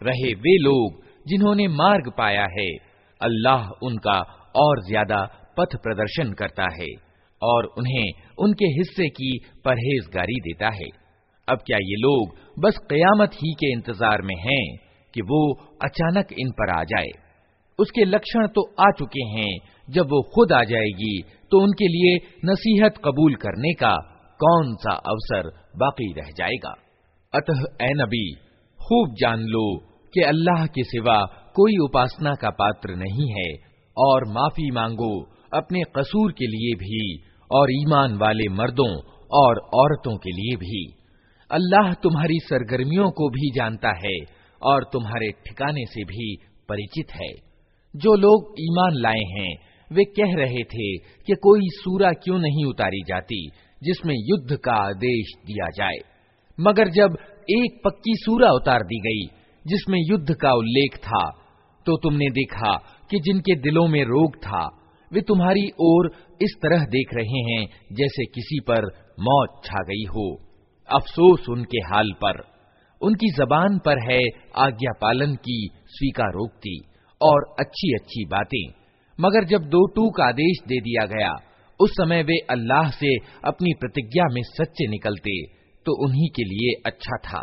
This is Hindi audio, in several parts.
रहे वे लोग जिन्होंने मार्ग पाया है अल्लाह उनका और ज्यादा पथ प्रदर्शन करता है और उन्हें उनके हिस्से की परहेजगारी देता है अब क्या ये लोग बस कयामत ही के इंतजार में हैं कि वो अचानक इन पर आ जाए उसके लक्षण तो आ चुके हैं। जब वो खुद आ जाएगी तो उनके लिए नसीहत कबूल करने का कौन सा अवसर बाकी रह जाएगा? अतः ए नबी, खूब जान लो कि अल्लाह के सिवा कोई उपासना का पात्र नहीं है, और माफ़ी मांगो अपने कसूर के लिए भी, और ईमान वाले मर्दों और औरतों के लिए भी। अल्लाह तुम्हारी सरगर्मियों को भी जानता है, और तुम्हारे ठिकाने से भी परिचित है। जो लोग ईमान लाए हैं, वे कह रहे थे कि कोई सूरा क्यों नहीं उतारी जाती, जिसमें युद्ध का आदेश दिया जाए। मगर जब एक पक्की सूरा उतार दी गई, जिसमें युद्ध का उल्लेख था तो तुमने देखा कि जिनके दिलों में रोग था, वे तुम्हारी ओर इस तरह देख रहे हैं, जैसे किसी पर मौत छा गई हो। अफसोस उनके हाल पर। उनकी जबान पर है आज्ञा पालन की स्वीकारोक्ति। और अच्छी अच्छी बातें मगर जब दो टूक आदेश दे दिया गया उस समय वे अल्लाह से अपनी प्रतिज्ञा में सच्चे निकलते तो उन्हीं के लिए अच्छा था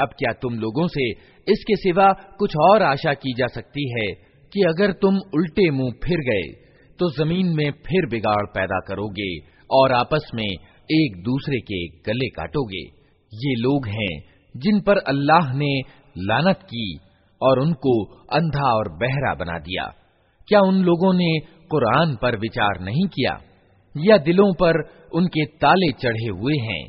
अब क्या तुम लोगों से इसके सिवा कुछ और आशा की जा सकती है कि अगर तुम उल्टे मुँह फिर गए तो ज़मीन में फिर बिगाड़ पैदा करोगे और आपस में एक दूसरे के गले काटोगे। ये लोग हैं जिन पर अल्लाह ने लानत की और उनको अंधा और बहरा बना दिया। क्या उन लोगों ने कुरान पर विचार नहीं किया? या दिलों पर उनके ताले चढ़े हुए हैं?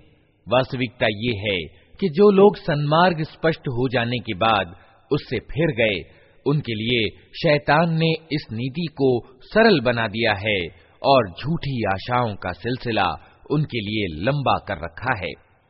वास्तविकता ये है कि जो लोग सन्मार्ग स्पष्ट हो जाने के बाद उससे फिर गए उनके लिए शैतान ने इस नीति को सरल बना दिया है और झूठी आशाओं का सिलसिला उनके लिए लंबा कर रखा है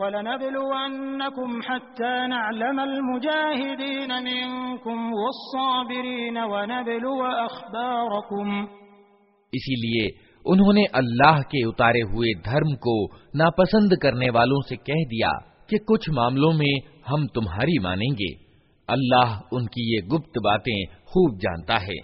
वलनबलुवन्नकुम हत्ता नअलमल मुजाहिदीन मिनकुम वस्साबिरीन वनबलुव अखबारकुम इसीलिए उन्होंने अल्लाह के उतारे हुए धर्म को नापसंद करने वालों से कह दिया कि कुछ मामलों में हम तुम्हारी मानेंगे। अल्लाह उनकी ये गुप्त बातें खूब जानता है।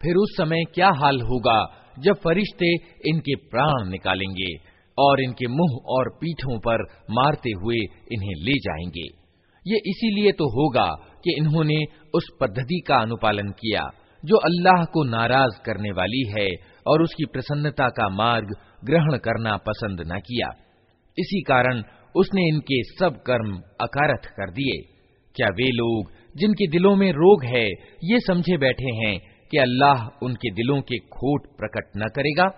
फिर उस समय क्या हाल होगा जब फरिश्ते इनके प्राण निकालेंगे? और इनके मुँह और पीठों पर मारते हुए इन्हें ले जाएँगे। ये इसीलिए तो होगा कि इन्होंने उस पद्धति का अनुपालन किया, जो अल्लाह को नाराज़ करने वाली है और उसकी प्रसन्नता का मार्ग ग्रहण करना पसंद न किया। इसी कारण उसने इनके सब कर्म अकारथ कर दिए। क्या वे लोग, जिनके दिलों में रोग है, ये समझे बैठे हैं कि अल्लाह उनके दिलों के खोट प्रकट न करेगा?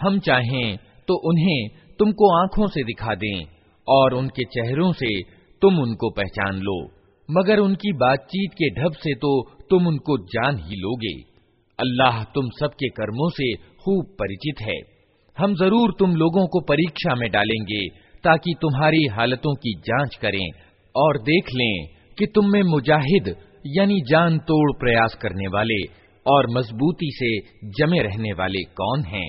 हम चाहें तो उन्हें तुमको आँखों से दिखा दें और उनके चेहरों से तुम उनको पहचान लो। मगर उनकी बातचीत के ढब से तो तुम उनको जान ही लोगे। अल्लाह तुम सबके कर्मों से खूब परिचित है। हम ज़रूर तुम लोगों को परीक्षा में डालेंगे ताकि तुम्हारी हालतों की जाँच करें और देख लें कि तुम में मुजाहिद यानी जान तोड़ प्रयास करने वाले और मजबूती से जमे रहने वाले कौन हैं।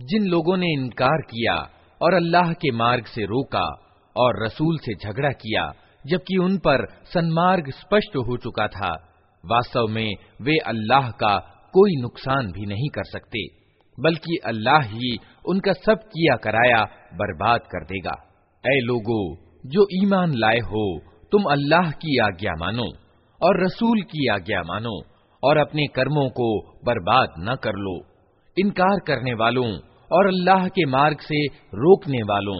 जिन लोगों ने इनकार किया और अल्लाह के मार्ग से रोका और रसूल से झगड़ा किया जबकि उन पर सन्मार्ग स्पष्ट हो चुका था वास्तव में वे अल्लाह का कोई नुकसान भी नहीं कर सकते बल्कि अल्लाह ही उनका सब किया कराया बर्बाद कर देगा। ऐ लोगो, जो ईमान लाए हो, तुम अल्लाह की आज्ञा मानो और रसूल की आज्ञा मानो और अपने कर्मों को बर्बाद न कर लो। इनकार करने वालों और अल्लाह के मार्ग से रोकने वालों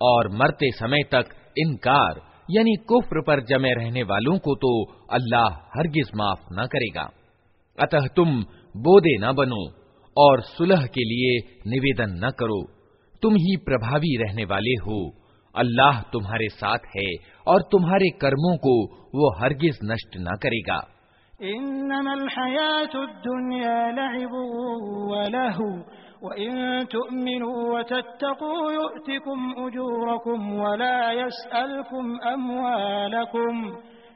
और मरते समय तक इनकार, यानी कुफ्र पर जमे रहने वालों को तो अल्लाह हरगिज माफ़ न करेगा। अतः तुम बोदे न बनो और सुलह के लिए निवेदन न करो। तुम ही प्रभावी रहने वाले हो। अल्लाह तुम्हारे साथ है और तुम्हारे कर्मों को वो हरगिज नष्ट न करेगा। इन्नमल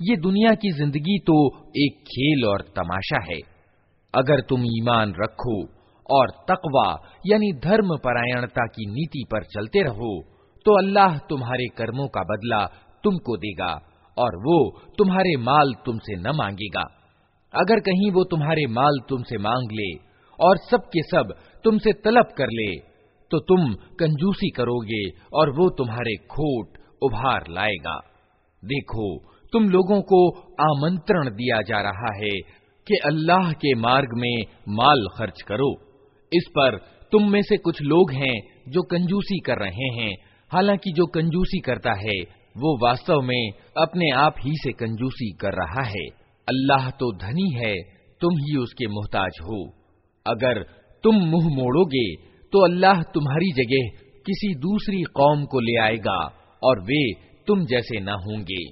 ये दुनिया की जिंदगी तो एक खेल और तमाशा है अगर तुम ईमान रखो और तकवा यानी धर्म परायणता की नीति पर चलते रहो तो अल्लाह तुम्हारे कर्मों का बदला तुमको देगा और वो तुम्हारे माल तुमसे न मांगेगा। अगर कहीं वो तुम्हारे माल तुमसे मांग ले और सब के सब तुमसे तलब कर ले तो तुम कंजूसी करोगे और वो तुम्हारे खोट उभार लाएगा। देखो, तुम लोगों को आमंत्रण दिया जा रहा है कि अल्लाह के मार्ग में माल खर्च करो। इस पर तुम में से कुछ लोग हैं जो कंजूसी कर रहे हैं। हालाँकि जो कंजूसी करता है वो वास्तव में अपने आप ही से कंजूसी कर रहा है। अल्लाह तो धनी है, तुम ही उसके मोहताज हो। अगर तुम मुँह मोड़ोगे तो अल्लाह तुम्हारी जगह किसी दूसरी कौम को ले आएगा, और वे तुम जैसे न होंगे।